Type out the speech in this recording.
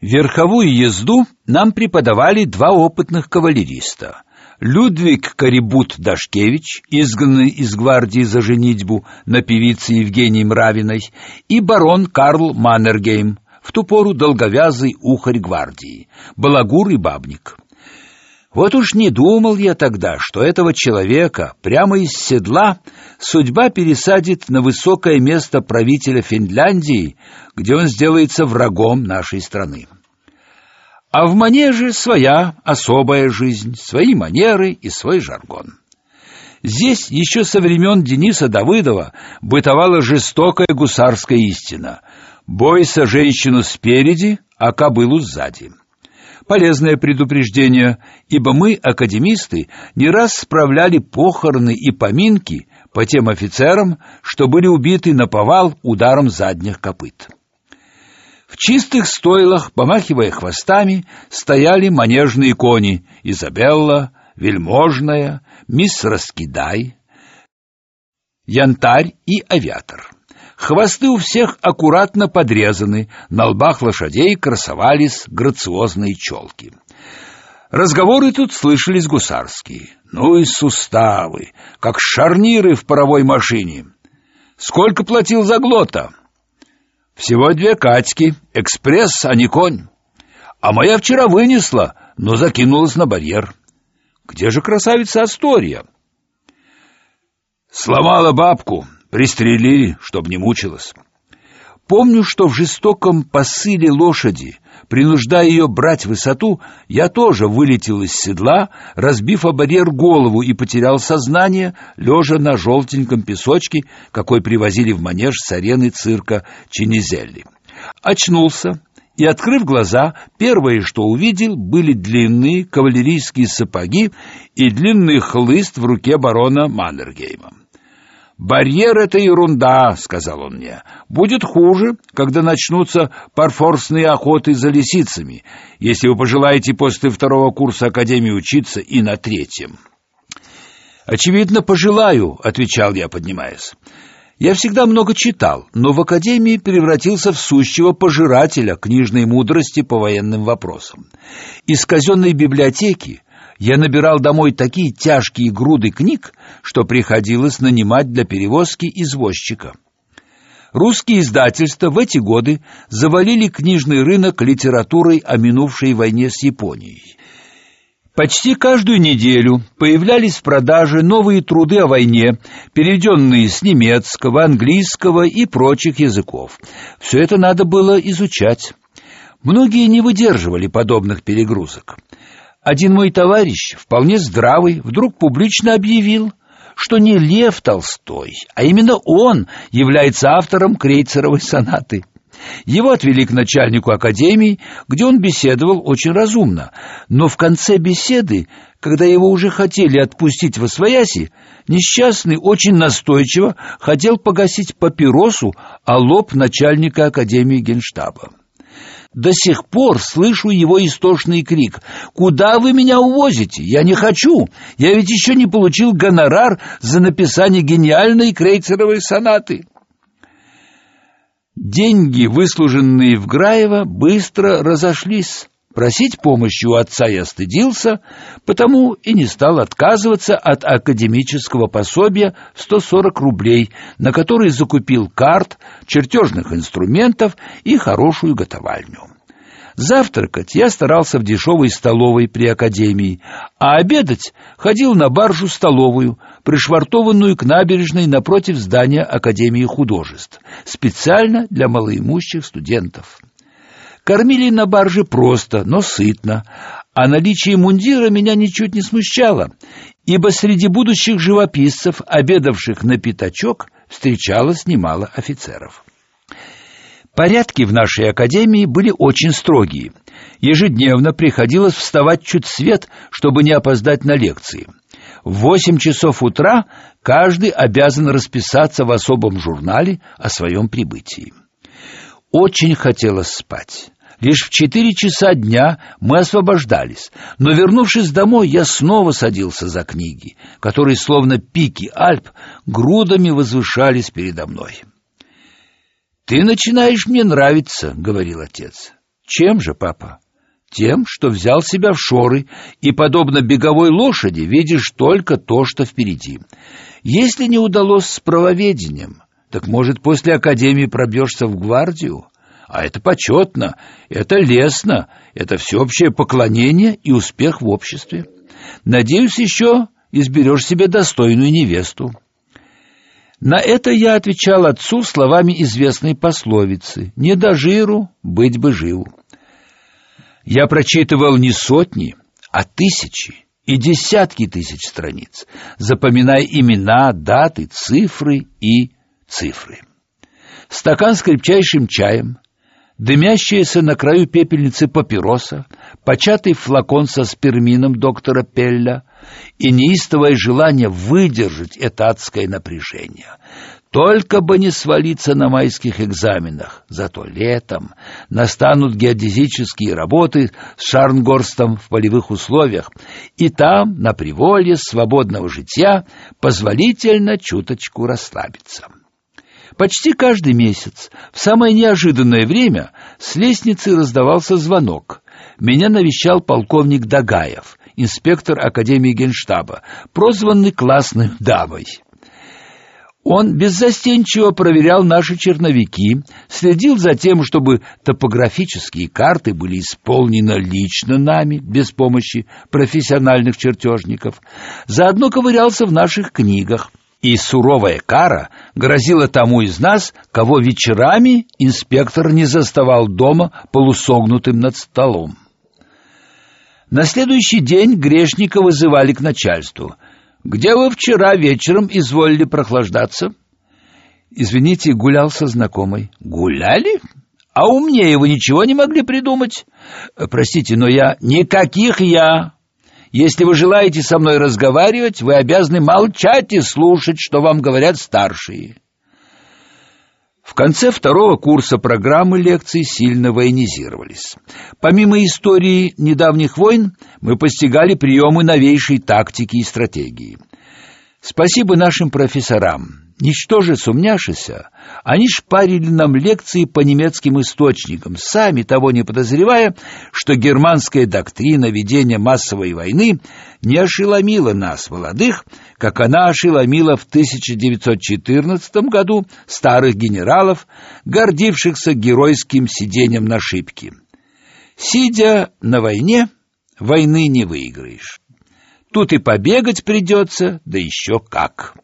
Верховую езду нам преподавали два опытных кавалериста. Людвиг Карибут Дашкевич, изгнанный из гвардии за женитьбу на певице Евгении Мравиной, и барон Карл Маннергейм, в ту пору долговязый ухарь гвардии, балагур и бабник. Вот уж не думал я тогда, что этого человека прямо из седла судьба пересадит на высокое место правителя Финляндии, где он сделается врагом нашей страны. А в манеже своя особая жизнь, свои манеры и свой жаргон. Здесь еще со времен Дениса Давыдова бытовала жестокая гусарская истина: бойся женщину спереди, а кобылу сзади полезное предупреждение, ибо мы, академисты, не раз справляли похороны и поминки по тем офицерам, что были убиты на повал ударом задних копыт. В чистых стойлах, помахивая хвостами, стояли манежные кони Изабелла, Вельможная, мисс Раскидай, Янтарь и Авиатор. Хвосты у всех аккуратно подрезаны, на лбах лошадей красовались грациозные челки. Разговоры тут слышались гусарские. Ну и суставы, как шарниры в паровой машине. Сколько платил за глота? Всего две катьки, экспресс, а не конь. А моя вчера вынесла, но закинулась на барьер. Где же красавица Астория? Сломала бабку, Пристрелили, чтоб не мучилась. Помню, что в жестоком посыле лошади, принуждая ее брать высоту, я тоже вылетел из седла, разбив о барьер голову и потерял сознание, лежа на желтеньком песочке, какой привозили в манеж с арены цирка Чинизелли. Очнулся и, открыв глаза, первое, что увидел, были длинные кавалерийские сапоги и длинный хлыст в руке барона Маннергейма. Барьер это ерунда, сказал он мне. Будет хуже, когда начнутся парфорсные охоты за лисицами, если вы пожелаете после второго курса академии учиться и на третьем. Очевидно, пожелаю, отвечал я, поднимаясь. Я всегда много читал, но в академии превратился в сущего пожирателя книжной мудрости по военным вопросам. Из казенной библиотеки я набирал домой такие тяжкие груды книг, что приходилось нанимать для перевозки извозчика. Русские издательства в эти годы завалили книжный рынок литературой о минувшей войне с Японией. Почти каждую неделю появлялись в продаже новые труды о войне, переведенные с немецкого, английского и прочих языков. Все это надо было изучать. Многие не выдерживали подобных перегрузок. Один мой товарищ, вполне здравый, вдруг публично объявил, что не Лев Толстой, а именно он является автором Крейцеровой сонаты. Его отвели к начальнику академии, где он беседовал очень разумно, но в конце беседы, когда его уже хотели отпустить во свояси, несчастный очень настойчиво хотел погасить папиросу о лоб начальника академии Генштаба. До сих пор слышу его истошный крик. «Куда вы меня увозите? Я не хочу! Я ведь еще не получил гонорар за написание гениальной крейцеровой сонаты!» Деньги, выслуженные в Граево, быстро разошлись. Просить помощи у отца я стыдился, потому и не стал отказываться от академического пособия в 140 рублей, на который закупил карт, чертежных инструментов и хорошую готовальню. Завтракать я старался в дешевой столовой при академии, а обедать ходил на баржу-столовую, пришвартованную к набережной напротив здания Академии художеств, специально для малоимущих студентов. Кормили на барже просто, но сытно, а наличие мундира меня ничуть не смущало, ибо среди будущих живописцев, обедавших на пятачок, встречалось немало офицеров. Порядки в нашей академии были очень строгие. Ежедневно приходилось вставать чуть свет, чтобы не опоздать на лекции. В восемь часов утра каждый обязан расписаться в особом журнале о своем прибытии. Очень хотелось спать. Лишь в четыре часа дня мы освобождались, но вернувшись домой, я снова садился за книги, которые словно пики Альп грудами возвышались передо мной. Ты начинаешь мне нравиться, говорил отец. Чем же, папа? Тем, что взял себя в шоры и, подобно беговой лошади, видишь только то, что впереди. Если не удалось с правоведением, так, может, после академии пробьешься в гвардию? А это почетно, это лестно, это всеобщее поклонение и успех в обществе. Надеюсь, еще изберешь себе достойную невесту. На это я отвечал отцу словами известной пословицы «Не до жиру, быть бы жил». Я прочитывал не сотни, а тысячи и десятки тысяч страниц, запоминая имена, даты, цифры и цифры. Стакан с крепчайшим чаем, дымящаяся на краю пепельницы папироса, початый флакон со спермином доктора Пелля и неистовое желание выдержать это адское напряжение, только бы не свалиться на майских экзаменах. Зато летом настанут геодезические работы с Шарнгорстом в полевых условиях, и там, на приволье свободного житья, позволительно чуточку расслабиться. Почти каждый месяц, в самое неожиданное время, с лестницы раздавался звонок. Меня навещал полковник Дагаев, инспектор Академии Генштаба, прозванный классным дамой. Он беззастенчиво проверял наши черновики, следил за тем, чтобы топографические карты были исполнены лично нами, без помощи профессиональных чертежников. Заодно ковырялся в наших книгах. И суровая кара грозила тому из нас, кого вечерами инспектор не заставал дома полусогнутым над столом. На следующий день грешника вызывали к начальству — где вы вчера вечером изволили прохлаждаться? Извините, гулял со знакомой. Гуляли? А умнее вы ничего не могли придумать? Простите, но я никаких я. Если вы желаете со мной разговаривать, вы обязаны молчать и слушать, что вам говорят старшие. В конце второго курса программы лекций сильно военизировались. Помимо истории недавних войн, мы постигали приемы новейшей тактики и стратегии. Спасибо нашим профессорам. Ничтоже сумняшися, они шпарили нам лекции по немецким источникам, сами того не подозревая, что германская доктрина ведения массовой войны не ошеломила нас, молодых, как она ошеломила в 1914 году старых генералов, гордившихся геройским сидением на шибке. Сидя на войне, войны не выиграешь. Тут и побегать придется, да еще как.